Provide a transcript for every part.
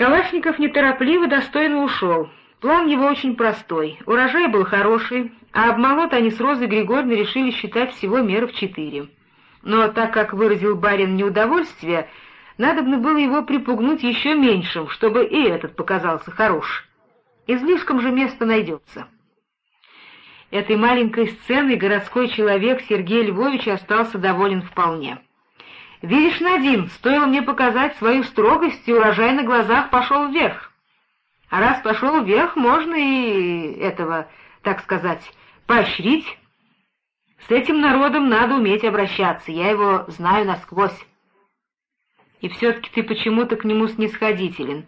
Калашников неторопливо, достойно ушел. План его очень простой. Урожай был хороший, а обмолот они с Розой Григорьевной решили считать всего меров четыре. Но так как выразил барин неудовольствие, надобно было его припугнуть еще меньшим, чтобы и этот показался хорош. Излишком же место найдется. Этой маленькой сценой городской человек Сергей Львович остался доволен вполне. «Видишь, Надин, стоило мне показать свою строгость, и урожай на глазах пошел вверх. А раз пошел вверх, можно и этого, так сказать, поощрить. С этим народом надо уметь обращаться, я его знаю насквозь. И все-таки ты почему-то к нему снисходителен,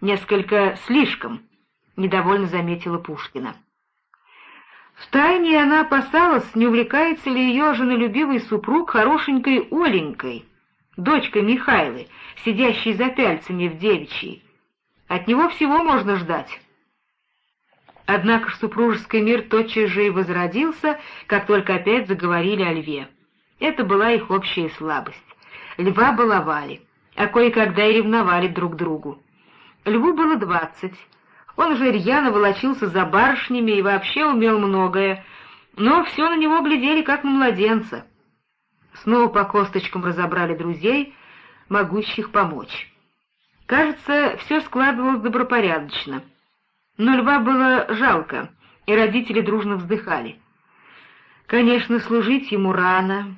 несколько слишком, — недовольно заметила Пушкина. Втайне она опасалась, не увлекается ли ее женолюбивый супруг хорошенькой Оленькой, дочкой Михайлы, сидящей за пяльцами в девичьей. От него всего можно ждать. Однако супружеский мир тотчас же и возродился, как только опять заговорили о льве. Это была их общая слабость. Льва баловали, а кое-когда и ревновали друг другу. Льву было двадцать, он же рьяно волочился за барышнями и вообще умел многое, но все на него глядели как на младенца. Снова по косточкам разобрали друзей, могущих помочь. Кажется, все складывалось добропорядочно. Но льва было жалко, и родители дружно вздыхали. Конечно, служить ему рано,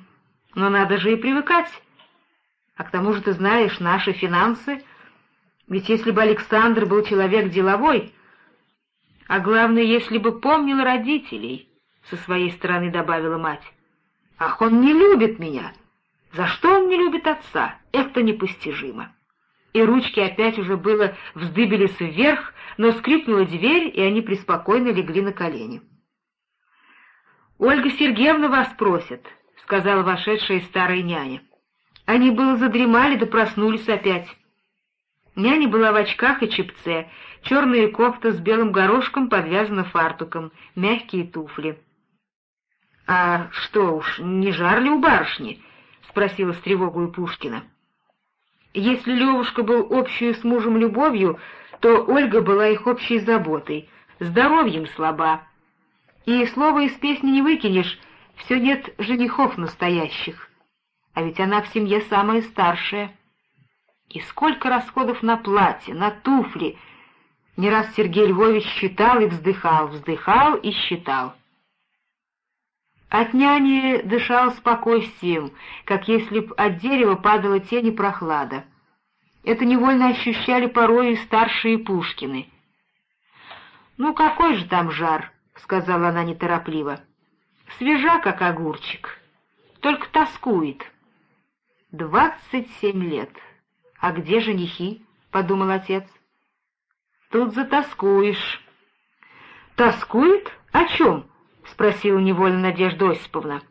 но надо же и привыкать. А к тому же, ты знаешь, наши финансы ведь если бы Александр был человек деловой, а главное, если бы помнил родителей, — со своей стороны добавила мать. Ах, он не любит меня! За что он не любит отца? Это непостижимо. И ручки опять уже было вздыбились вверх, но скрипнула дверь, и они преспокойно легли на колени. «Ольга Сергеевна вас просит», — сказала вошедшая старая няня. Они было задремали да проснулись опять. Няня была в очках и чепце, черная кофта с белым горошком подвязана фартуком, мягкие туфли. — А что уж, не жар ли у барышни? — спросила с тревогой Пушкина. Если Левушка был общую с мужем любовью, то Ольга была их общей заботой, здоровьем слаба. И слова из песни не выкинешь, все нет женихов настоящих. А ведь она в семье самая старшая. И сколько расходов на платье, на туфли! Не раз Сергей Львович считал и вздыхал, вздыхал и считал. От няни дышал спокойствием, как если б от дерева падала тень и прохлада. Это невольно ощущали порой и старшие Пушкины. «Ну какой же там жар?» — сказала она неторопливо. «Свежа, как огурчик, только тоскует. Двадцать семь лет». «А где женихи?» — подумал отец. «Тут затоскуешь». «Тоскует? О чем?» — спросила невольно Надежда Осиповна.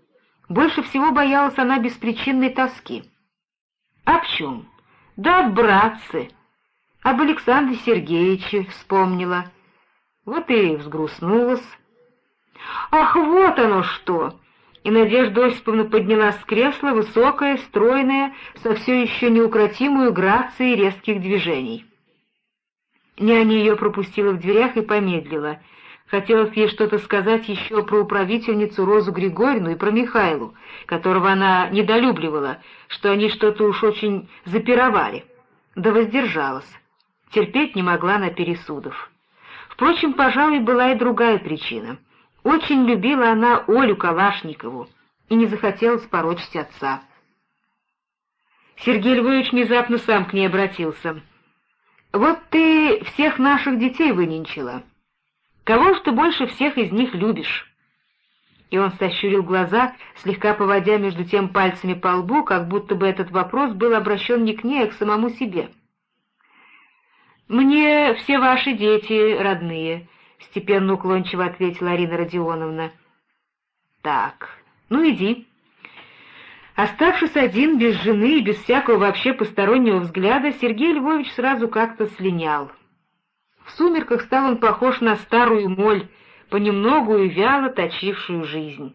Больше всего боялась она беспричинной тоски. «Об чем?» «Да об братце, об Александре Сергеевиче вспомнила. Вот и взгрустнулась». «Ах, вот оно что!» И Надежда Осиповна поднялась с кресла, высокая, стройная, со все еще неукротимую грацией резких движений. Няня ее пропустила в дверях и помедлила. Хотелось ей что-то сказать еще про управительницу Розу Григорьевну и про Михайлу, которого она недолюбливала, что они что-то уж очень запировали. Да воздержалась. Терпеть не могла на пересудов. Впрочем, пожалуй, была и другая причина — очень любила она Олю Калашникову и не захотела спорочить отца. Сергей Львович внезапно сам к ней обратился. «Вот ты всех наших детей выненчила. Кого ж ты больше всех из них любишь?» И он сощурил глаза, слегка поводя между тем пальцами по лбу, как будто бы этот вопрос был обращен не к ней, а к самому себе. «Мне все ваши дети родные», — степенно уклончиво ответила Арина Родионовна. «Так, ну иди». Оставшись один, без жены и без всякого вообще постороннего взгляда, Сергей Львович сразу как-то слинял. В сумерках стал он похож на старую моль, понемногу и вяло точившую жизнь.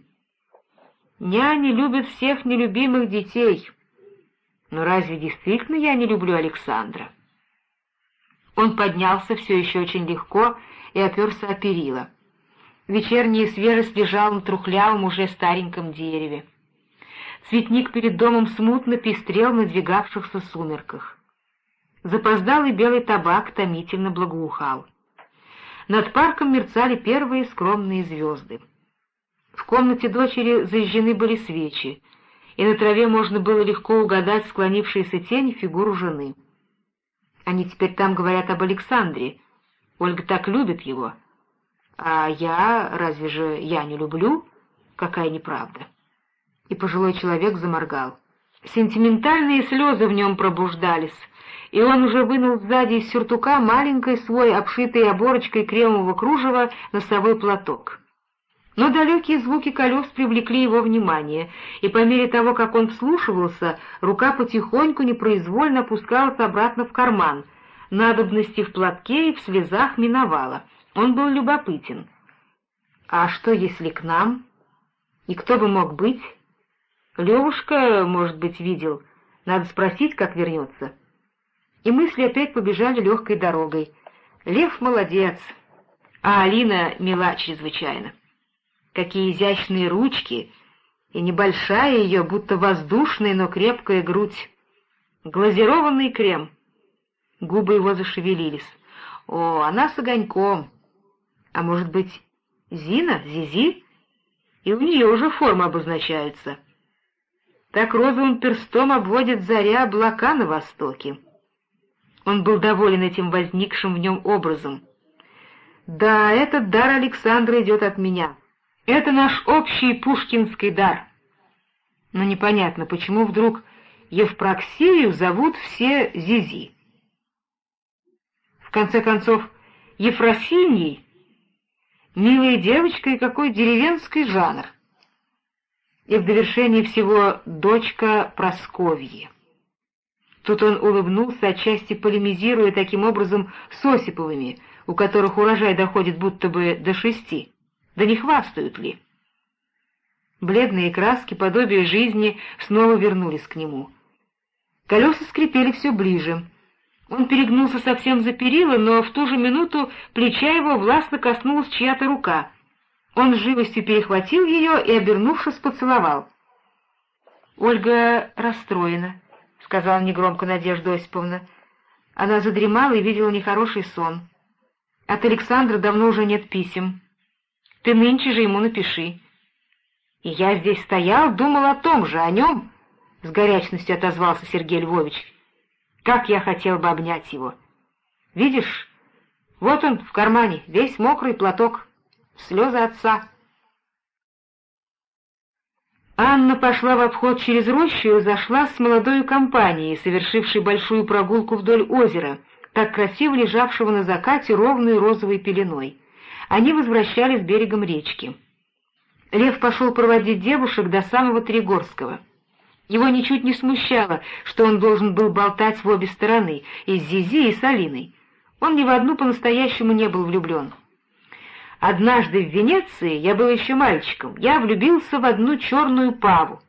Няни любят всех нелюбимых детей. Но разве действительно я не люблю Александра? Он поднялся все еще очень легко и оперся о перила. Вечерняя свежесть лежала на трухлявом уже стареньком дереве. Цветник перед домом смутно пестрел в надвигавшихся сумерках. Запоздалый белый табак томительно благоухал. Над парком мерцали первые скромные звезды. В комнате дочери зажжены были свечи, и на траве можно было легко угадать склонившиеся тени фигуру жены. Они теперь там говорят об Александре. Ольга так любит его. А я, разве же я не люблю? Какая неправда. И пожилой человек заморгал. Сентиментальные слезы в нем пробуждались, и он уже вынул сзади из сюртука маленький свой, обшитый оборочкой кремового кружева, носовой платок. Но далекие звуки колес привлекли его внимание, и по мере того, как он вслушивался, рука потихоньку непроизвольно опускалась обратно в карман. Надобности в платке и в слезах миновала. Он был любопытен. «А что, если к нам? И кто бы мог быть?» «Левушка, может быть, видел. Надо спросить, как вернется». И мысли опять побежали легкой дорогой. Лев молодец, а Алина мила чрезвычайно. Какие изящные ручки, и небольшая ее, будто воздушная, но крепкая грудь. Глазированный крем. Губы его зашевелились. О, она с огоньком. А может быть, Зина, Зизи? И у нее уже форма обозначается. Так розовым перстом обводит заря облака на востоке. Он был доволен этим возникшим в нем образом. «Да, этот дар Александра идет от меня. Это наш общий пушкинский дар. Но непонятно, почему вдруг Евпроксию зовут все Зизи. Конце концов, Ефросиньей — милая девочка и какой деревенский жанр. И в довершении всего дочка Просковьи. Тут он улыбнулся, отчасти полемизируя таким образом с Осиповыми, у которых урожай доходит будто бы до шести. Да не хвастают ли? Бледные краски, подобие жизни, снова вернулись к нему. Колеса скрипели все ближе. Он перегнулся совсем за перила, но в ту же минуту плеча его властно коснулась чья-то рука. Он с живостью перехватил ее и, обернувшись, поцеловал. Ольга расстроена, — сказала негромко Надежда Осиповна. Она задремала и видела нехороший сон. От Александра давно уже нет писем. Ты нынче же ему напиши. И я здесь стоял, думал о том же, о нем, — с горячностью отозвался Сергей Львович. Как я хотел бы обнять его. Видишь, вот он в кармане, весь мокрый платок, слезы отца. Анна пошла в обход через рощу и зашла с молодой компанией, совершившей большую прогулку вдоль озера, так красиво лежавшего на закате ровной розовой пеленой они возвращались берегом речки. Лев пошел проводить девушек до самого Тригорского. Его ничуть не смущало, что он должен был болтать в обе стороны, и с Зизи, и с Алиной. Он ни в одну по-настоящему не был влюблен. Однажды в Венеции, я был еще мальчиком, я влюбился в одну черную паву.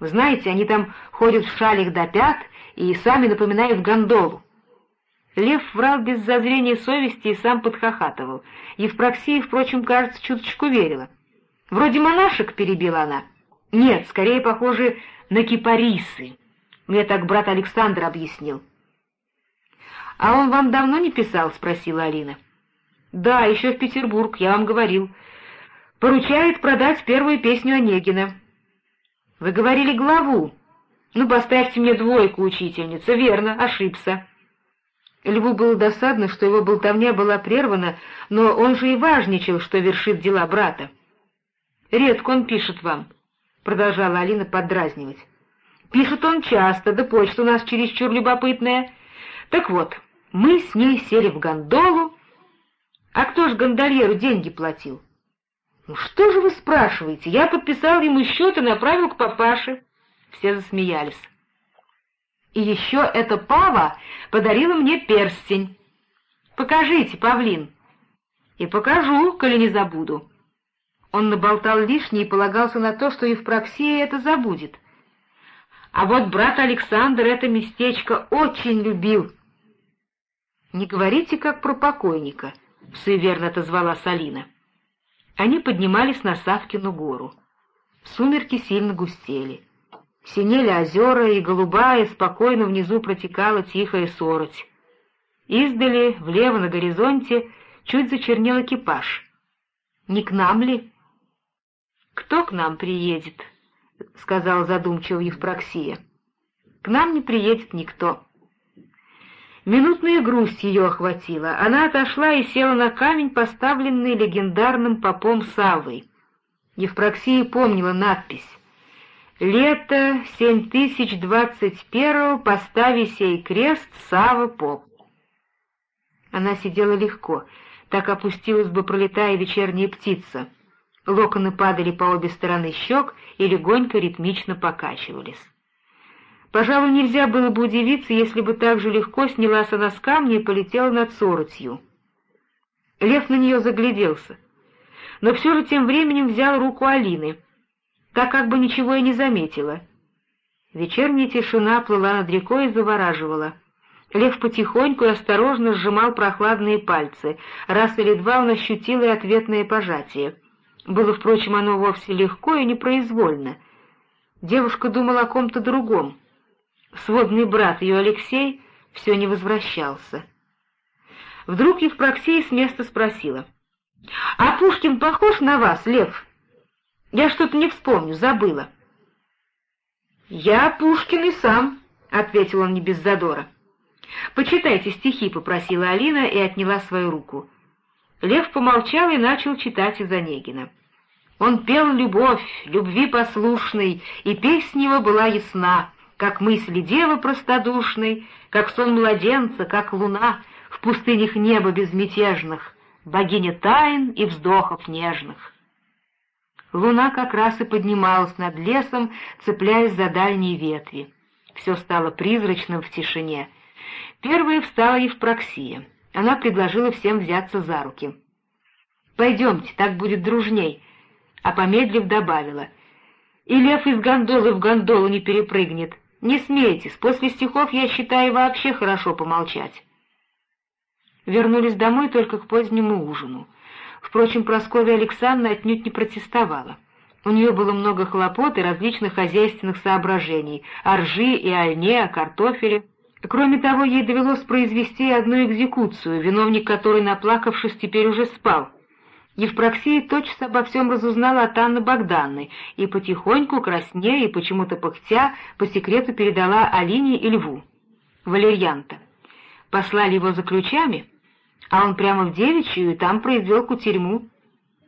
Вы знаете, они там ходят в шалях до пят и сами напоминают гондолу. Лев врал без зазрения совести и сам подхохатывал. Евпроксия, впрочем, кажется, чуточку верила. «Вроде монашек», — перебила она. «Нет, скорее похоже на кипарисы. Мне так брат Александр объяснил». «А он вам давно не писал?» — спросила Алина. «Да, еще в Петербург, я вам говорил. Поручает продать первую песню Онегина». «Вы говорили главу». «Ну, поставьте мне двойку, учительница. Верно, ошибся». Льву было досадно, что его болтовня была прервана, но он же и важничал, что вершит дела брата. «Редко он пишет вам», — продолжала Алина поддразнивать. «Пишет он часто, да почта у нас чересчур любопытная. Так вот, мы с ней сели в гондолу. А кто ж гондольеру деньги платил?» «Ну что же вы спрашиваете? Я подписал ему счет и направил к папаше». Все засмеялись. И еще эта пава подарила мне перстень. Покажите, павлин. И покажу, коли не забуду. Он наболтал лишнее и полагался на то, что Евпроксия это забудет. А вот брат Александр это местечко очень любил. «Не говорите, как про покойника», — суеверно отозвала Салина. Они поднимались на Савкину гору. Сумерки сильно густели. Синели озера, и голубая спокойно внизу протекала тихая сороть. Издали, влево на горизонте, чуть зачернел экипаж. «Не к нам ли?» «Кто к нам приедет?» — сказал задумчиво Евпроксия. «К нам не приедет никто». Минутная грусть ее охватила. Она отошла и села на камень, поставленный легендарным попом Саввой. Евпроксия помнила надпись «Лето 7021 постави сей крест Сава Поп». Она сидела легко, так опустилась бы, пролетая вечерняя птица. Локоны падали по обе стороны щек и легонько ритмично покачивались. Пожалуй, нельзя было бы удивиться, если бы так же легко снялась она с камня и полетела над соротью. Лев на нее загляделся, но все же тем временем взял руку Алины, так как бы ничего и не заметила. Вечерняя тишина плыла над рекой и завораживала. Лев потихоньку и осторожно сжимал прохладные пальцы, раз или два он ощутил и ответное пожатие. Было, впрочем, оно вовсе легко и непроизвольно. Девушка думала о ком-то другом. Сводный брат ее Алексей все не возвращался. Вдруг Евпроксия с места спросила. — А Пушкин похож на вас, Лев? Я что-то не вспомню, забыла. — Я Пушкин и сам, — ответил он не без задора. — Почитайте стихи, — попросила Алина и отняла свою руку. Лев помолчал и начал читать из Онегина. Он пел любовь, любви послушной, и песня его была ясна как мысли девы простодушной, как сон младенца, как луна в пустынях неба безмятежных, богиня тайн и вздохов нежных. Луна как раз и поднималась над лесом, цепляясь за дальние ветви. Все стало призрачным в тишине. Первая встала Евпроксия. Она предложила всем взяться за руки. «Пойдемте, так будет дружней», а помедлив добавила. «И лев из гондолы в гондолу не перепрыгнет. Не смейтесь, после стихов я считаю вообще хорошо помолчать. Вернулись домой только к позднему ужину. Впрочем, Прасковья Александровна отнюдь не протестовала. У нее было много хлопот и различных хозяйственных соображений о ржи и о льне, о картофеле. Кроме того, ей довелось произвести одну экзекуцию, виновник которой, наплакавшись, теперь уже спал — Евпроксия тотчас обо всем разузнала от Анны Богданны и потихоньку, краснея и почему-то пыхтя, по секрету передала Алине и Льву. Валерьянта. Послали его за ключами, а он прямо в девичью и там произвел кутерьму.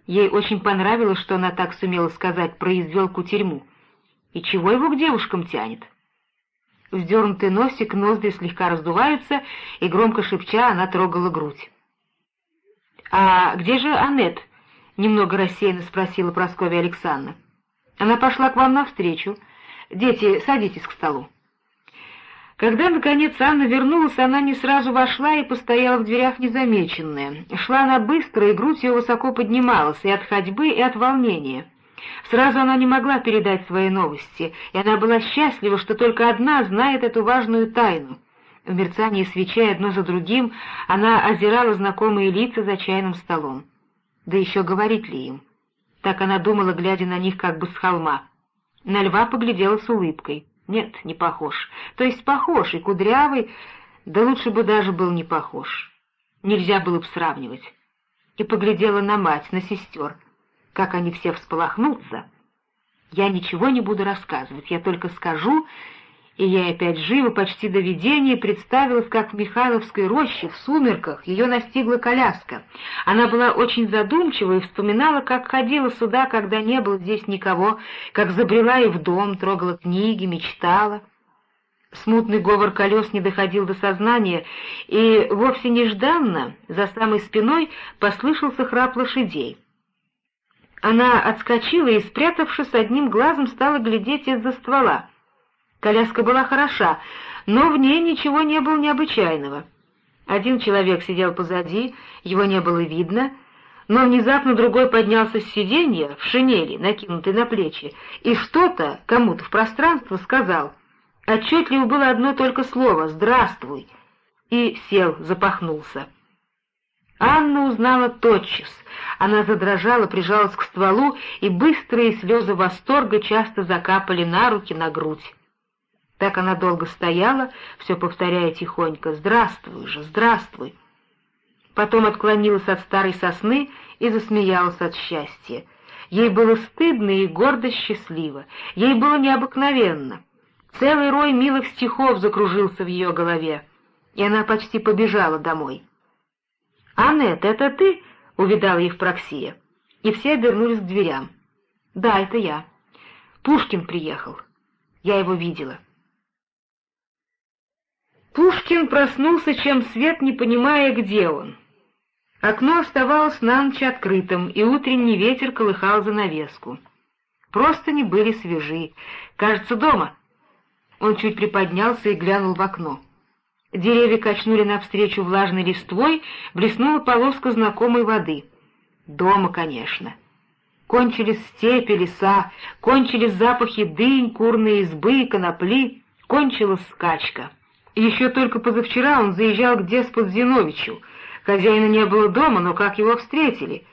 Ей очень понравилось, что она так сумела сказать «произвел кутерьму». И чего его к девушкам тянет? Вздернутый носик, ноздри слегка раздуваются, и громко шепча она трогала грудь. «А где же Аннет?» — немного рассеянно спросила Прасковья Александровна. «Она пошла к вам навстречу. Дети, садитесь к столу». Когда, наконец, Анна вернулась, она не сразу вошла и постояла в дверях незамеченная. Шла она быстро, и грудь ее высоко поднималась и от ходьбы, и от волнения. Сразу она не могла передать свои новости, и она была счастлива, что только одна знает эту важную тайну. В мерцании свечей одно за другим она озирала знакомые лица за чайным столом. Да еще говорить ли им? Так она думала, глядя на них как бы с холма. На льва поглядела с улыбкой. Нет, не похож. То есть похож, и кудрявый, да лучше бы даже был не похож. Нельзя было бы сравнивать. И поглядела на мать, на сестер. Как они все всполохнутся. Я ничего не буду рассказывать, я только скажу, и я опять живо, почти до видения, представилась, как в Михайловской роще, в сумерках, ее настигла коляска. Она была очень задумчива и вспоминала, как ходила сюда, когда не было здесь никого, как забрела и в дом, трогала книги, мечтала. Смутный говор колес не доходил до сознания, и вовсе нежданно за самой спиной послышался храп лошадей. Она отскочила и, спрятавшись одним глазом, стала глядеть из-за ствола. Коляска была хороша, но в ней ничего не было необычайного. Один человек сидел позади, его не было видно, но внезапно другой поднялся с сиденья в шинели, накинутой на плечи, и что-то кому-то в пространство сказал. Отчетливо было одно только слово «Здравствуй». и сел, запахнулся. Анна узнала тотчас. Она задрожала, прижалась к стволу, и быстрые слезы восторга часто закапали на руки, на грудь. Так она долго стояла, все повторяя тихонько «Здравствуй же, здравствуй!» Потом отклонилась от старой сосны и засмеялась от счастья. Ей было стыдно и гордо счастливо. Ей было необыкновенно. Целый рой милых стихов закружился в ее голове, и она почти побежала домой. «Аннет, это ты?» — увидала Евпроксия. И все обернулись к дверям. «Да, это я. Пушкин приехал. Я его видела». Пушкин проснулся, чем свет, не понимая, где он. Окно оставалось на ночь открытым, и утренний ветер колыхал занавеску. Просто не были свежи. Кажется, дома. Он чуть приподнялся и глянул в окно. Деревья качнули навстречу влажной листвой, блеснула полоска знакомой воды. Дома, конечно. Кончились степи, леса, кончились запахи дынь, курные избы, конопли, кончилась скачка. Еще только позавчера он заезжал к деспот Зиновичу. Хозяина не было дома, но как его встретили?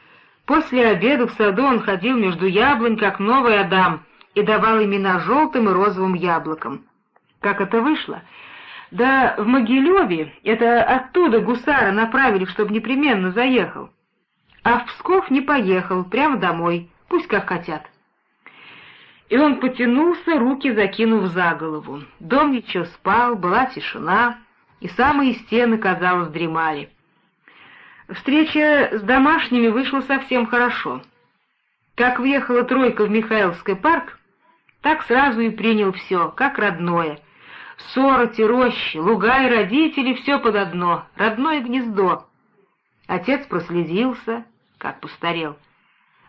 После обеда в саду он ходил между яблонь, как новый Адам, и давал имена желтым и розовым яблокам. Как это вышло? Да в Могилеве, это оттуда гусара направили, чтобы непременно заехал. А в Псков не поехал, прямо домой, пусть как хотят и он потянулся, руки закинув за голову. Дом еще спал, была тишина, и самые стены, казалось, дремали. Встреча с домашними вышла совсем хорошо. Как въехала тройка в Михайловский парк, так сразу и принял все, как родное. Сороти, рощи, луга и родители — все под одно, родное гнездо. Отец прослезился, как постарел —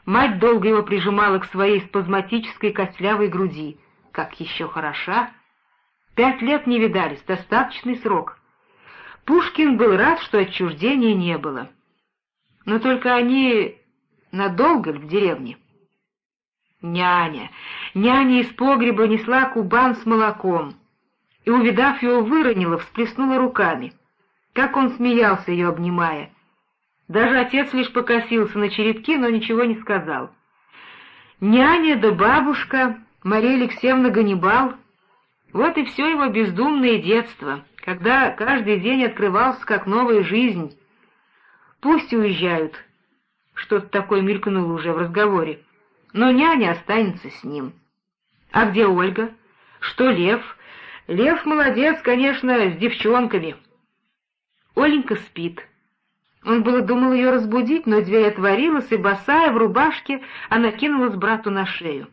Мать долго его прижимала к своей спазматической костлявой груди. Как еще хороша! Пять лет не видались, достаточный срок. Пушкин был рад, что отчуждения не было. Но только они надолго ли в деревне? Няня, няня из погреба несла кубан с молоком, и, увидав его, выронила, всплеснула руками. Как он смеялся ее, обнимая. Даже отец лишь покосился на черепки, но ничего не сказал. Няня да бабушка, Мария Алексеевна Ганнибал — вот и все его бездумное детство, когда каждый день открывался как новая жизнь. Пусть уезжают. Что-то такое мелькнуло уже в разговоре. Но няня останется с ним. А где Ольга? Что Лев? Лев молодец, конечно, с девчонками. Оленька спит. Он было думал ее разбудить, но дверь отворилась, и босая в рубашке она кинулась брату на шею.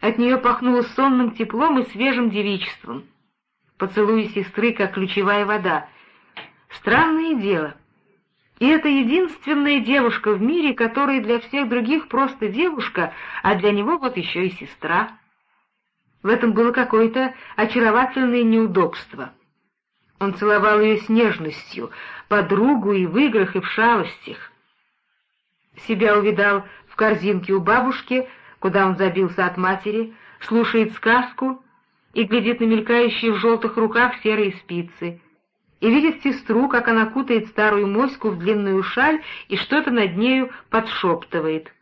От нее пахнуло сонным теплом и свежим девичеством. Поцелуи сестры, как ключевая вода. Странное дело. И это единственная девушка в мире, которая для всех других просто девушка, а для него вот еще и сестра. В этом было какое-то очаровательное неудобство. Он целовал ее с нежностью, подругу и в играх, и в шалостях. Себя увидал в корзинке у бабушки, куда он забился от матери, слушает сказку и глядит на мелькающие в желтых руках серые спицы, и видит сестру, как она кутает старую моську в длинную шаль и что-то над нею подшептывает.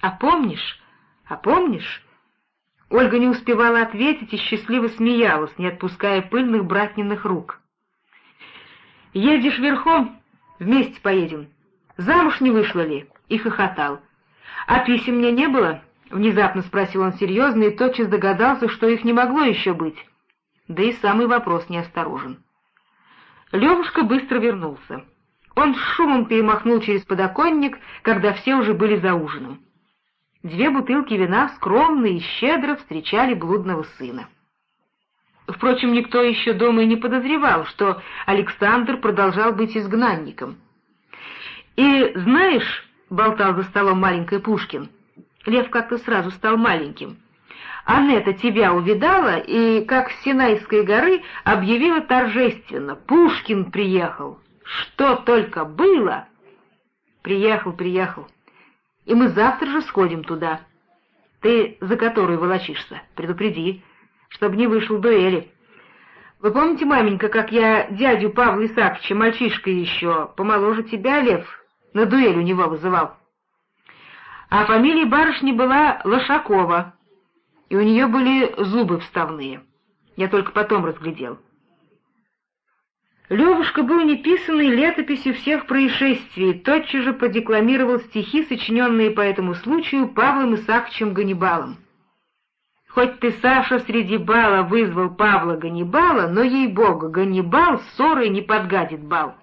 «А помнишь? А помнишь?» Ольга не успевала ответить и счастливо смеялась, не отпуская пыльных братниных рук. «Едешь верхом? Вместе поедем. Замуж не вышла ли?» И хохотал. «А писем мне не было?» — внезапно спросил он серьезно и тотчас догадался, что их не могло еще быть. Да и самый вопрос неосторожен. Левушка быстро вернулся. Он с шумом перемахнул через подоконник, когда все уже были за ужином. Две бутылки вина скромно и щедро встречали блудного сына. Впрочем, никто еще дома и не подозревал, что Александр продолжал быть изгнанником. «И знаешь, — болтал за столом маленький Пушкин, — Лев как-то сразу стал маленьким, Анетта тебя увидала и, как с Синайской горы, объявила торжественно «Пушкин приехал! Что только было!» «Приехал, приехал. И мы завтра же сходим туда. Ты за которой волочишься? Предупреди» чтобы не вышел дуэли. Вы помните, маменька, как я дядю Павла Исааковича, мальчишка еще, помоложе тебя, Лев, на дуэль у него вызывал? А фамилия барышни была Лошакова, и у нее были зубы вставные. Я только потом разглядел. Левушка был неписанный летописью всех происшествий, тотчас же подекламировал стихи, сочиненные по этому случаю Павлом Исааковичем Ганнибалом. Хоть ты, Саша, среди бала вызвал Павла Ганнибала, но, ей-богу, Ганнибал ссорой не подгадит бал.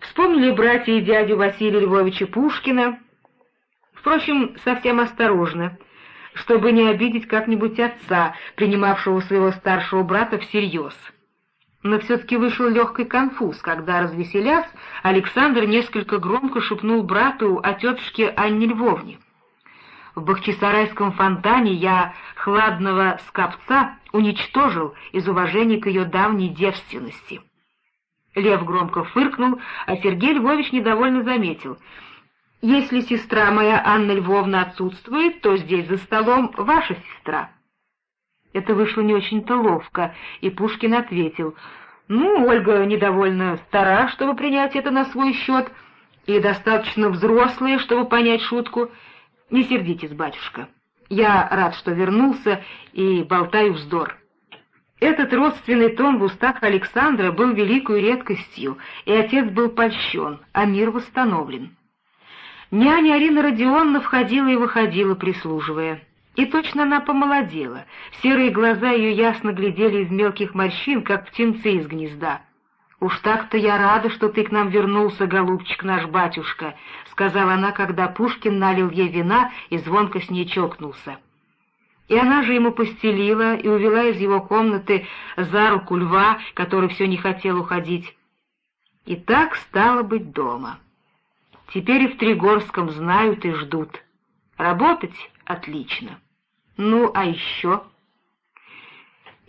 Вспомнили братья и дядю Василия Львовича Пушкина, впрочем, совсем осторожно, чтобы не обидеть как-нибудь отца, принимавшего своего старшего брата всерьез. Но все-таки вышел легкий конфуз, когда, развеселясь, Александр несколько громко шепнул брату о тетушке Анне Львовне. В Бахчисарайском фонтане я хладного скопца уничтожил из уважения к ее давней девственности. Лев громко фыркнул, а Сергей Львович недовольно заметил. «Если сестра моя Анна Львовна отсутствует, то здесь за столом ваша сестра». Это вышло не очень-то ловко, и Пушкин ответил. «Ну, Ольга недовольно стара, чтобы принять это на свой счет, и достаточно взрослая, чтобы понять шутку». Не сердитесь, батюшка. Я рад, что вернулся и болтаю вздор. Этот родственный тон в устах Александра был великой редкостью, и отец был польщен, а мир восстановлен. Няня Арина Родионовна входила и выходила, прислуживая. И точно она помолодела, серые глаза ее ясно глядели из мелких морщин, как птенцы из гнезда. «Уж так-то я рада, что ты к нам вернулся, голубчик наш батюшка», — сказала она, когда Пушкин налил ей вина и звонко с ней чокнулся. И она же ему постелила и увела из его комнаты за руку льва, который все не хотел уходить. И так стало быть дома. Теперь и в Тригорском знают и ждут. Работать отлично. Ну, а еще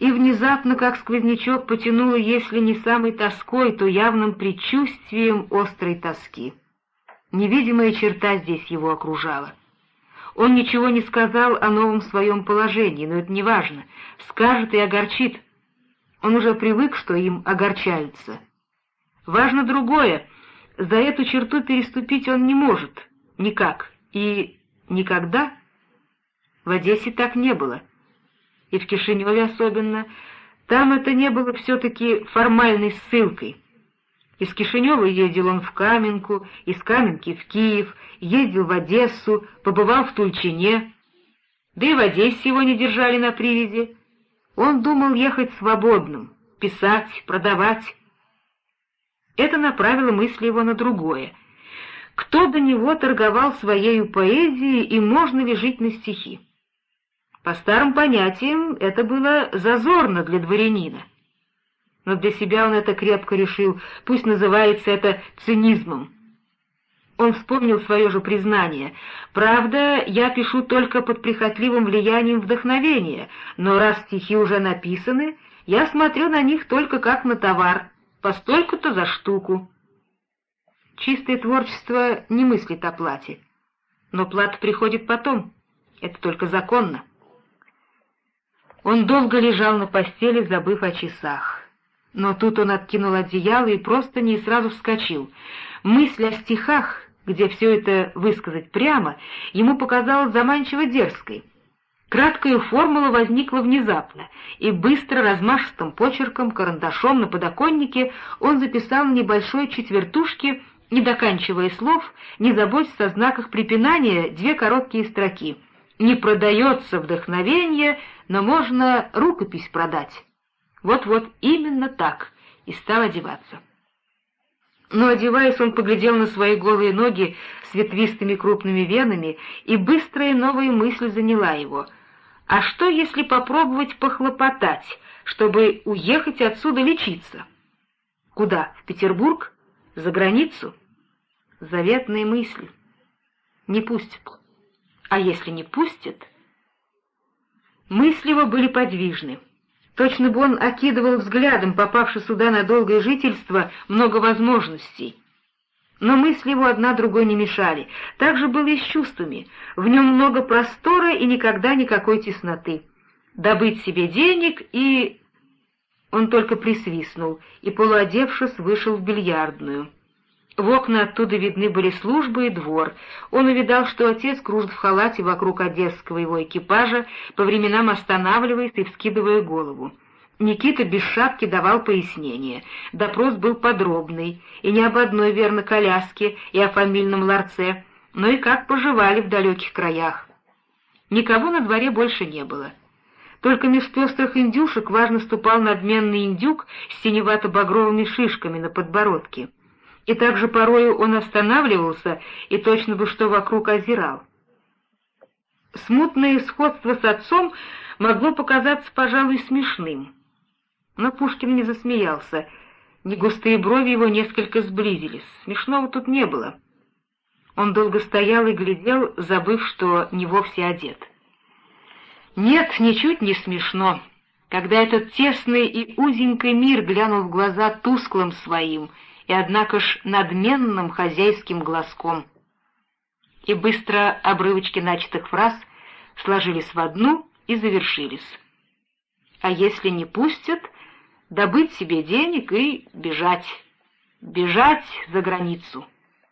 и внезапно, как сквознячок, потянуло, если не самой тоской, то явным предчувствием острой тоски. Невидимая черта здесь его окружала. Он ничего не сказал о новом своем положении, но это не важно. Скажет и огорчит. Он уже привык, что им огорчаются. Важно другое. За эту черту переступить он не может. Никак. И никогда. В Одессе так не было и в Кишиневе особенно, там это не было все-таки формальной ссылкой. Из Кишинева ездил он в Каменку, из Каменки в Киев, ездил в Одессу, побывал в Тульчине. Да и в Одессе его не держали на привязи. Он думал ехать свободным, писать, продавать. Это направило мысли его на другое. Кто до него торговал своей поэзией и можно ли жить на стихи? По старым понятиям это было зазорно для дворянина. Но для себя он это крепко решил, пусть называется это цинизмом. Он вспомнил свое же признание. «Правда, я пишу только под прихотливым влиянием вдохновения, но раз стихи уже написаны, я смотрю на них только как на товар, постольку-то за штуку». Чистое творчество не мыслит о плате. Но плата приходит потом, это только законно. Он долго лежал на постели, забыв о часах. Но тут он откинул одеяло и просто не сразу вскочил. Мысль о стихах, где все это высказать прямо, ему показалась заманчиво дерзкой. Краткая формула возникла внезапно, и быстро размашистым почерком, карандашом на подоконнике он записал небольшой четвертушке, не доканчивая слов, не заботясь о знаках препинания, две короткие строки — не продается вдохновение, но можно рукопись продать. Вот-вот именно так, и стал одеваться. Но, одеваясь, он поглядел на свои голые ноги с ветвистыми крупными венами, и быстрая новая мысль заняла его. А что, если попробовать похлопотать, чтобы уехать отсюда лечиться? Куда? В Петербург? За границу? Заветные мысли. Не пустят. А если не пустят? Мысли его были подвижны. Точно бы он окидывал взглядом, попавший сюда на долгое жительство, много возможностей. Но мысли его одна другой не мешали. Так же было и с чувствами. В нем много простора и никогда никакой тесноты. Добыть себе денег и... Он только присвистнул и, полуодевшись, вышел в бильярдную. В окна оттуда видны были службы и двор. Он увидал, что отец кружит в халате вокруг одесского его экипажа, по временам останавливаясь и вскидывая голову. Никита без шапки давал пояснение. Допрос был подробный, и не об одной верно коляске и о фамильном ларце, но и как поживали в далеких краях. Никого на дворе больше не было. Только меж пестрых индюшек важно ступал надменный индюк с синевато-багровыми шишками на подбородке и также порою он останавливался и точно бы что вокруг озирал. Смутное сходство с отцом могло показаться, пожалуй, смешным. Но Пушкин не засмеялся, не густые брови его несколько сблизились, смешного тут не было. Он долго стоял и глядел, забыв, что не вовсе одет. Нет, ничуть не смешно, когда этот тесный и узенький мир глянул в глаза тусклым своим — и, однако ж, надменным хозяйским глазком. И быстро обрывочки начатых фраз сложились в одну и завершились. А если не пустят, добыть себе денег и бежать, бежать за границу.